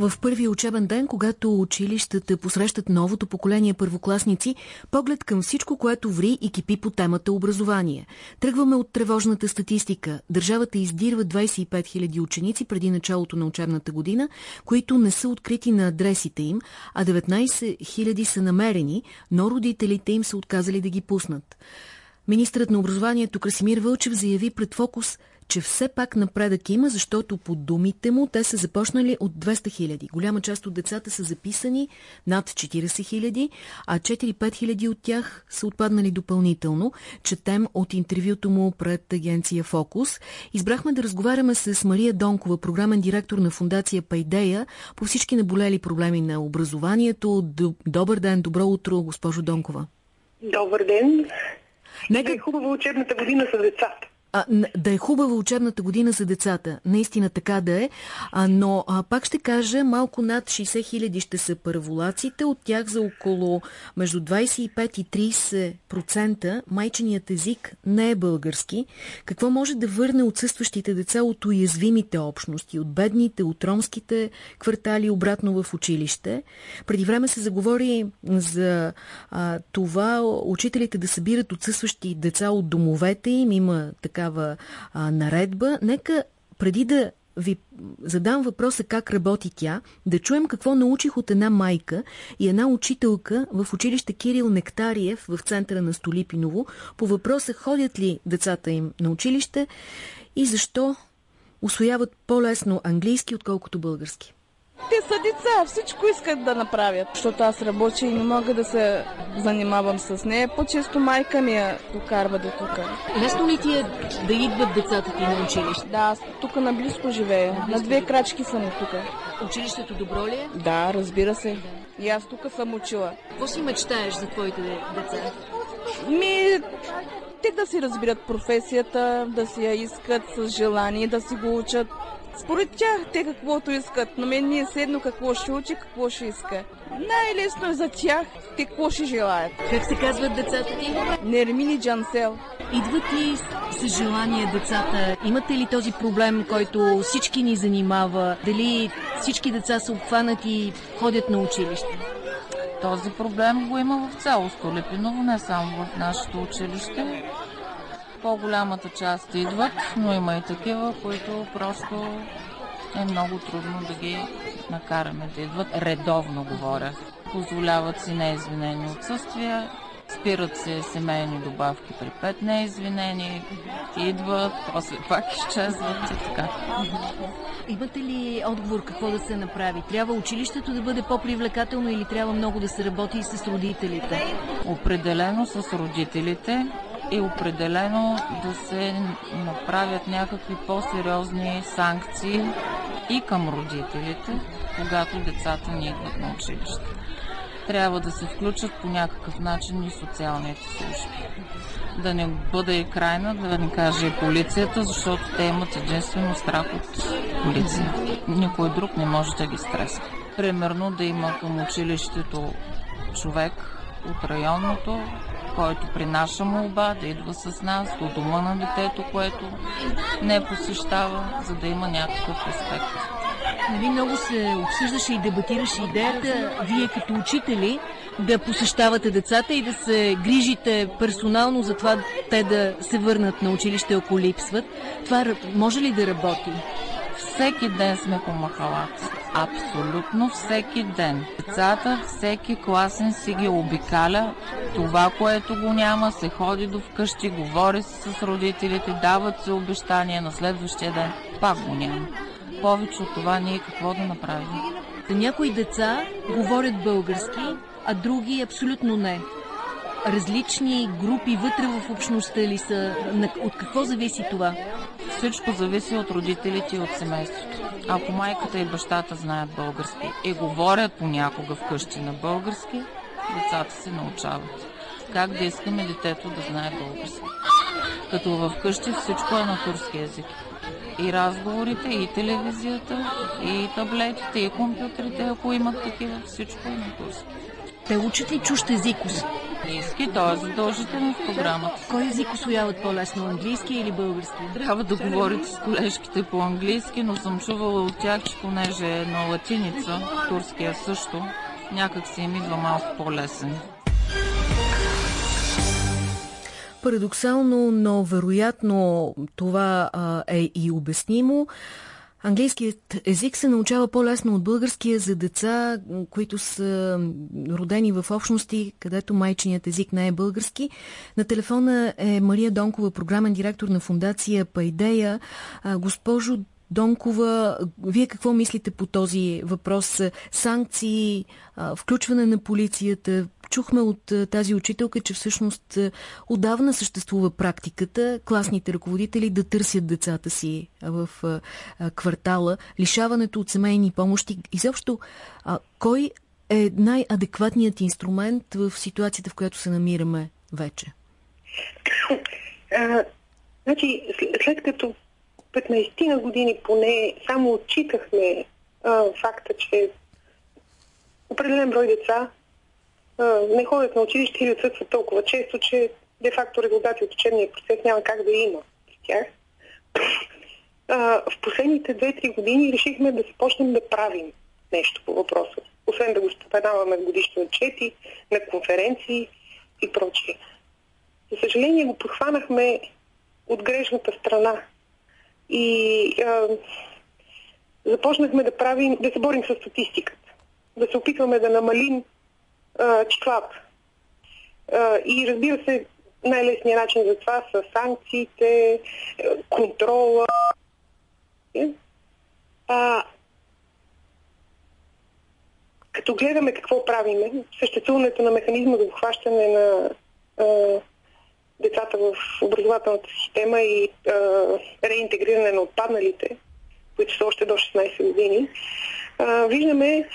в първия учебен ден, когато училищата посрещат новото поколение първокласници, поглед към всичко, което ври и кипи по темата образование. Тръгваме от тревожната статистика. Държавата издирва 25 000 ученици преди началото на учебната година, които не са открити на адресите им, а 19 000 са намерени, но родителите им са отказали да ги пуснат. Министрът на образованието Красимир Вълчев заяви пред фокус – че все пак напредък има, защото по думите му те са започнали от 200 хиляди. Голяма част от децата са записани над 40 хиляди, а 4-5 хиляди от тях са отпаднали допълнително. Четем от интервюто му пред агенция Фокус. Избрахме да разговаряме с Мария Донкова, програмен директор на фундация Пайдея, по всички наболели проблеми на образованието. Добър ден, добро утро, госпожо Донкова. Добър ден. Нека... Да хубава учебната година с децата а, да е хубава учебната година за децата. Наистина така да е. А, но а, пак ще кажа, малко над 60 хиляди ще са първолаците. От тях за около между 25 и 30% майченият език не е български. Какво може да върне отсъстващите деца от уязвимите общности, от бедните, от ромските квартали обратно в училище? Преди време се заговори за а, това учителите да събират отсъстващи деца от домовете им. Има така такава а, наредба. Нека преди да ви задам въпроса как работи тя, да чуем какво научих от една майка и една учителка в училище Кирил Нектариев в центъра на Столипиново по въпроса ходят ли децата им на училище и защо освояват по-лесно английски, отколкото български. Те са деца, всичко искат да направят. Защото аз работя и не мога да се занимавам с нея. По-често майка ми я докарва до тук. Лесно ли ти е да идват децата ти на училище? Да, аз тук наблизко живея. На две крачки съм от тук. Училището добро ли е? Да, разбира се. И аз тук съм учила. Какво си мечтаеш за твоите деца? Ми, те да си разбират професията, да си я искат с желание, да си го учат. Според тях, те каквото искат, но мен не е седно какво ще учи, какво ще иска. Най-лесно е за тях, те какво ще желаят. Как се казват децата ти? Нермини Джансел. Идват ли с желание децата? Имате ли този проблем, който всички ни занимава? Дали всички деца са обхванати и ходят на училище? Този проблем го има в цяло Столепиново, не само в нашето училище. По-голямата част идват, но има и такива, които просто е много трудно да ги накараме да идват. Редовно говоря. Позволяват си неизвинени отсъствия, спират се семейни добавки при пет неизвинени, идват, после пак изчезват и така. Имате ли отговор какво да се направи? Трябва училището да бъде по-привлекателно или трябва много да се работи и с родителите? Определено с родителите и определено да се направят някакви по-сериозни санкции и към родителите, когато децата ни идват на училище. Трябва да се включат по някакъв начин и социалните служби. Да не бъде и крайна, да не каже и полицията, защото те имат единствено страх от полиция. Никой друг не може да ги стреска. Примерно да има към училището човек от районното, който при наша молба да идва с нас до дома на детето, което не посещава, за да има някакъв респект. Нали, много се обсъждаше и дебатираше идеята, вие като учители, да посещавате децата и да се грижите персонално за това те да се върнат на училище, ако липсват. Това може ли да работи? Всеки ден сме по махалата. Абсолютно всеки ден. Децата, всеки класен си ги обикаля. Това, което го няма, се ходи до вкъщи, говори с родителите, дават се обещания на следващия ден. Пак го няма. Повече от това ние какво да направим? Някои деца говорят български, а други абсолютно не различни групи вътре в общността ли са? От какво зависи това? Всичко зависи от родителите и от семейството. Ако майката и бащата знаят български и говорят понякога вкъщи на български, децата се научават. Как да искаме детето да знае български? Като в къщи всичко е на турски язик. И разговорите, и телевизията, и таблетите, и компютрите, ако имат такива, всичко е на турски. Те учат ли чущ език? Английски, то е задължително в програмата. Кой език освояват по-лесно, английски или български? Трябва да говорите с колежките по английски, но съм чувала от тях, че понеже е на латиница, турския също, някак си им идва малко по-лесен. Парадоксално, но вероятно това а, е и обяснимо. Английският език се научава по-лесно от българския за деца, които са родени в общности, където майчиният език не е български. На телефона е Мария Донкова, програмен директор на фундация Пайдея. Госпожо Донкова, вие какво мислите по този въпрос? Санкции, включване на полицията, Чухме от е, тази учителка, че всъщност е, отдавна съществува практиката класните ръководители да търсят децата си в е, квартала, лишаването от семейни помощи. Изобщо, кой е най-адекватният инструмент в ситуацията, в която се намираме вече? Значи, след като 15 на години поне само отчитахме а, факта, че определен брой деца не ходят на училище или отсъстват толкова често, че де-факто резултати от учебния процес няма как да има с тях. в последните 2-3 години решихме да започнем да правим нещо по въпроса. Освен да го споменаваме в годишни отчети, на конференции и прочие. За съжаление го подхванахме от грешната страна. И а, започнахме да правим, да се борим с статистиката. Да се опитваме да намалим числата. И разбира се, най-лесният начин за това са санкциите, контрола. А, като гледаме какво правиме, съществуването на механизма за обхващане на а, децата в образователната система и а, реинтегриране на отпадналите, които са още до 16 години, а, виждаме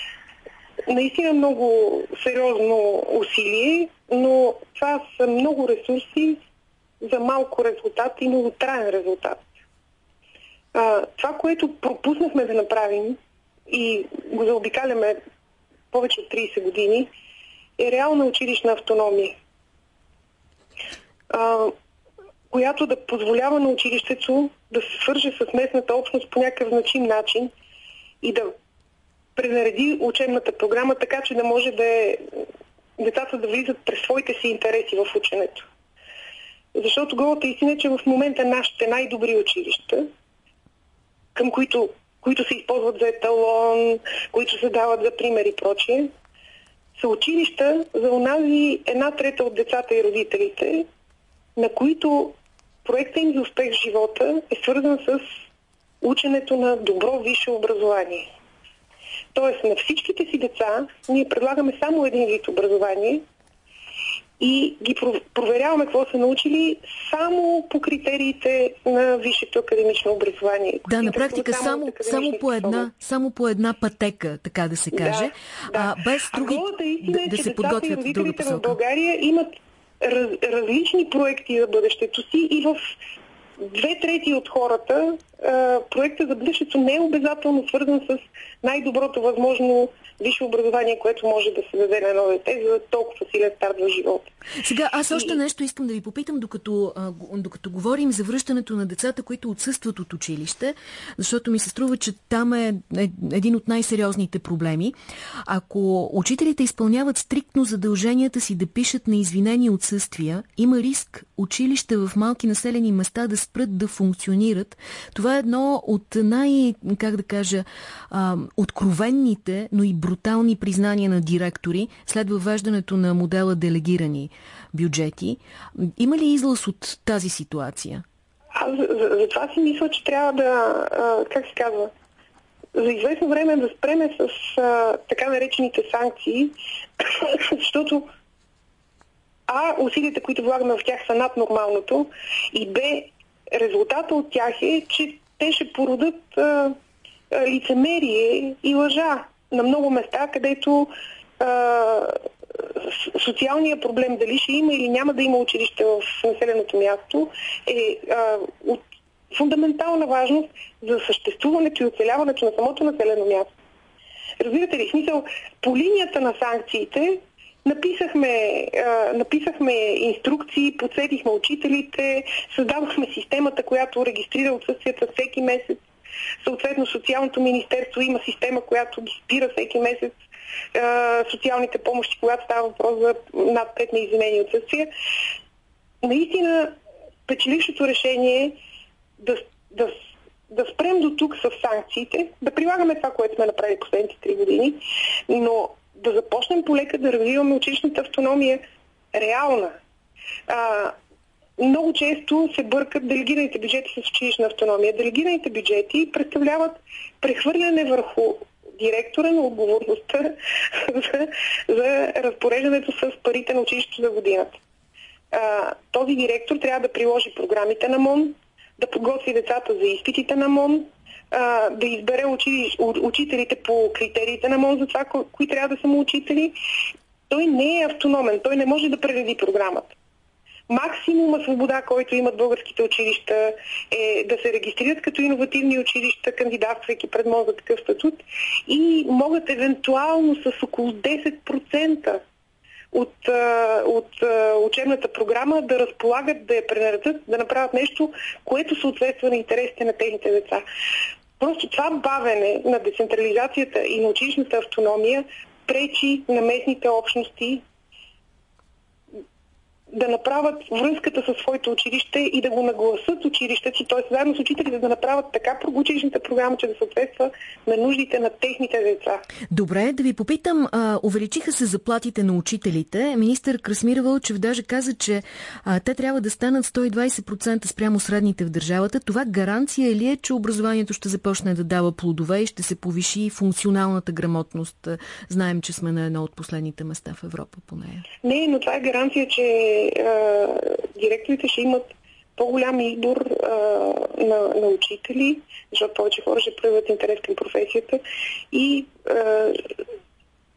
наистина много сериозно усилие, но това са много ресурси за малко резултат и много траен резултат. А, това, което пропуснахме да направим и го заобикаляме повече от 30 години, е реална училищна автономия, а, която да позволява на училището да се свърже с местната общност по някакъв значим начин и да пренареди учебната програма така, че да може да е, децата да влизат през своите си интереси в ученето. Защото голата истина е, че в момента нашите най-добри училища, към които, които се използват за еталон, които се дават за пример и прочие, са училища за онази една трета от децата и родителите, на които проекта им за успех в живота е свързан с ученето на добро висше образование. Тоест на всичките си деца ние предлагаме само един вид образование и ги проверяваме какво са научили само по критериите на висшето академично образование. Да, на практика само, само, по една, само по една пътека, така да се каже, да, да. а без други а истина е, да, да се подготвят в друга посока. в България имат раз, различни проекти за бъдещето си и в две трети от хората проекта за бъдещето не е обязателно свързан с най-доброто възможно висше образование, което може да се даде на едно дете за толкова силен старт в живота. Сега, аз още и... нещо искам да ви попитам, докато, докато говорим за връщането на децата, които отсъстват от училище, защото ми се струва, че там е един от най-сериозните проблеми. Ако учителите изпълняват стриктно задълженията си да пишат на извинени отсъствия, има риск училища в малки населени места да спрат да функционират. Това е едно от най, как да кажа, а, откровенните, но и брутални признания на директори след въвеждането на модела делегирани бюджети. Има ли излъз от тази ситуация? Аз за, за, за това си мисля, че трябва да, а, как се казва, за известно време да спреме с а, така наречените санкции, защото А, усилията, които влагаме в тях са над нормалното и Б, резултата от тях е, че те ще породат а, лицемерие и лъжа на много места, където а, социалният проблем дали ще има или няма да има училище в населеното място е а, от фундаментална важност за съществуването и оцеляването на самото населено място. Разбирате ли, смисъл, по линията на санкциите Написахме, а, написахме инструкции, подсетихме учителите, създадохме системата, която регистрира отсъствията всеки месец. Съответно, Социалното министерство има система, която ги спира всеки месец а, социалните помощи, когато става въпрос за над 5 неизвинени отсъствия. Наистина, печелившото решение е да, да, да спрем до тук с санкциите, да прилагаме това, което сме направили последните 3 години, но да започнем полека да развиваме училищната автономия реална. А, много често се бъркат делегираните бюджети с училищна автономия. Делегираните бюджети представляват прехвърляне върху директора на отговорността за, за разпореждането с парите на училището за годината. А, този директор трябва да приложи програмите на МОН, да подготви децата за изпитите на МОН, да избере учили, учителите по критериите на МОН за това, ко, кои трябва да са му учители. Той не е автономен, той не може да пререди програмата. Максимума свобода, който имат българските училища е да се регистрират като иновативни училища, кандидатствайки пред МОН за такъв статут и могат евентуално с около 10% от, от учебната програма да разполагат, да я пренаредят, да направят нещо, което съответства на интересите на техните деца. Просто това бавене на децентрализацията и на училищната автономия пречи на местните общности да направят връзката със своето училище и да го нагласат училището си, т.е. заедно с учителите да направят така училищната програма, че да съответства на нуждите на техните деца. Добре, да ви попитам, а, увеличиха се заплатите на учителите. Министър Красмир Вълчев даже каза, че а, те трябва да станат 120% спрямо средните в държавата. Това гаранция ли е, че образованието ще започне да дава плодове и ще се повиши функционалната грамотност? Знаем, че сме на едно от последните места в Европа по нея. Не, но това е гаранция, че а, директорите ще имат по-голям избор а, на, на учители, защото повече хора ще проявят интерес към професията и а,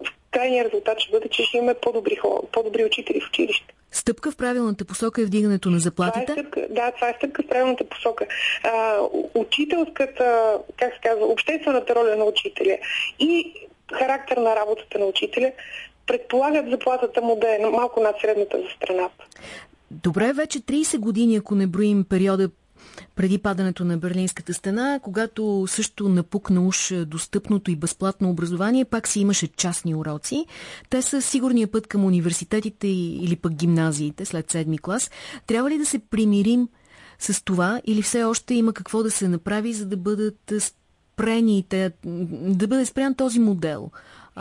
в крайния резултат ще бъде, че ще имаме по-добри, хора, по-добри учители в училище. Стъпка в правилната посока е вдигането на заплатите? Това е стъпка, да, това е стъпка в правилната посока. А, учителската, как се казва, обществената роля на учителя и характер на работата на учителя предполагат заплатата му да е малко над средната за страната. Добре, вече 30 години, ако не броим периода преди падането на Берлинската стена, когато също напукна уж достъпното и безплатно образование, пак си имаше частни уроци. Те са сигурния път към университетите или пък гимназиите след седми клас. Трябва ли да се примирим с това или все още има какво да се направи, за да бъдат спрени, да бъде спрян този модел?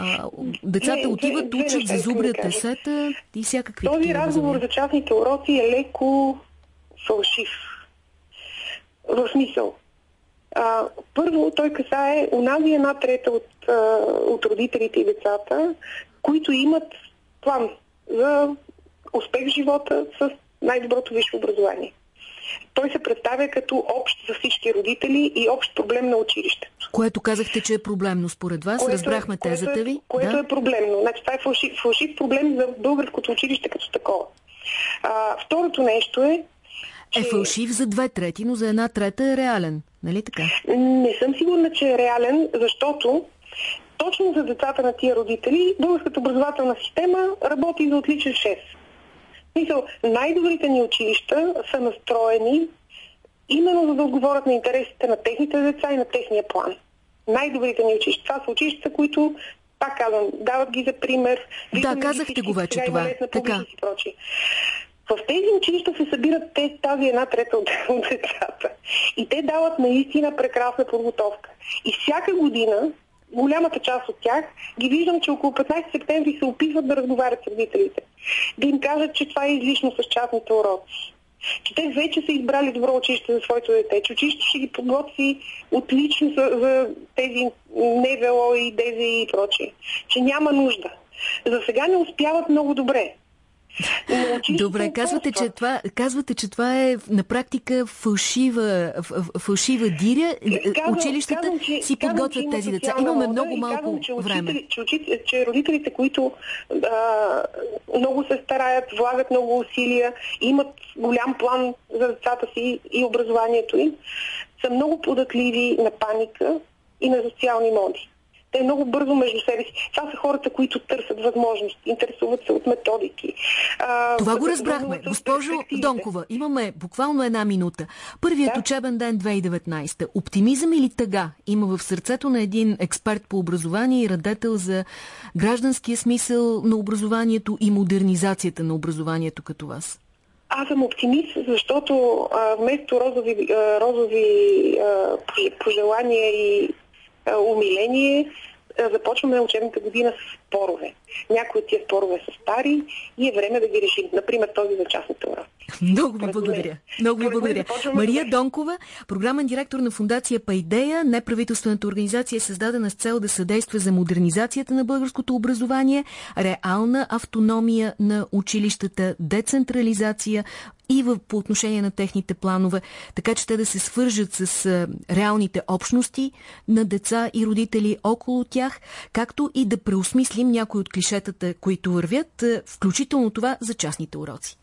А, децата не, отиват, две, учат, зазубрят тесета и всякакви Този разговор за частните уроци е леко фалшив. В смисъл. А, първо, той касае унази една трета от, а, от родителите и децата, които имат план за успех в живота с най-доброто висше образование той се представя като общ за всички родители и общ проблем на училището. Което казахте, че е проблемно според вас. Което, е- Разбрахме тезата ви. Което, е, да? е проблемно. Значи, това е фалшив, фалшив проблем за българското училище като такова. А, второто нещо е, че... Е фалшив за две трети, но за една трета е реален. Нали така? Не съм сигурна, че е реален, защото точно за децата на тия родители българската образователна система работи за отличен 6 смисъл, най-добрите ни училища са настроени именно за да отговорят на интересите на техните деца и на техния план. Най-добрите ни училища. Това са училища, които, пак казвам, дават ги за пример. Да, казахте го вече това. Така. В тези училища се събират те, тази една трета от, от децата. И те дават наистина прекрасна подготовка. И всяка година голямата част от тях ги виждам, че около 15 септември се опитват да разговарят с родителите. Да им кажат, че това е излишно с частните уроци. Че те вече са избрали добро училище за своето дете, че училище ще ги подготви отлично за, за тези НВО и ДЗИ и прочие. Че няма нужда. За сега не успяват много добре. Добре, казвате че, това, казвате, че това е на практика фалшива, фалшива диря. Казвам, Училищата казвам, че, си подготвят казвам, тези деца. Имаме много малко казвам, че време. Учители, че, учители, че родителите, които а, много се стараят, влагат много усилия, имат голям план за децата си и образованието им, са много податливи на паника и на социални моди. Те много бързо между себе си. Това са хората, които търсят възможности, интересуват се от методики. А, Това го разбрахме. Госпожо Донкова, имаме буквално една минута. Първият да? учебен ден 2019. Оптимизъм или тъга има в сърцето на един експерт по образование и радетел за гражданския смисъл на образованието и модернизацията на образованието като вас? Аз съм оптимист, защото а, вместо розови, а, розови а, пожелания и умиление, започваме учебната година с спорове. Някои от тия спорове са стари и е време да ги решим. Например, този за частните уроци. Много ви благодаря. Много ви благодаря. Мария Донкова, програмен директор на фундация Пайдея, неправителствената организация е създадена с цел да съдейства за модернизацията на българското образование, реална автономия на училищата, децентрализация, и в, по отношение на техните планове, така че те да се свържат с а, реалните общности на деца и родители около тях, както и да преосмислим някои от клишетата, които вървят, а, включително това за частните уроци.